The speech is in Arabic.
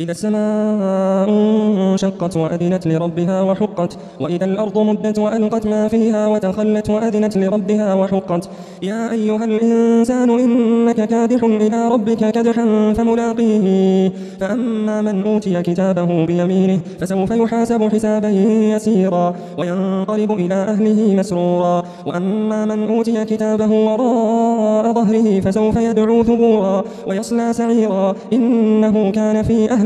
إذا السماء انشقت وأذنت لربها وحقت وإذا الأرض مدت وألقت ما فيها وتخلت وأذنت لربها وحقت. يا أيها الإنسان إنك كادح إلى ربك كدحا فملاقيه. فأما من أوتي كتابه بيمينه فسوف يحاسب حسابا يسيرا وينقلب إلى أهله مسرورا. وأما من أوتي كتابه وراء ظهره فسوف يدعو ثبورا ويصلى سعيرا. إنه كان في أهله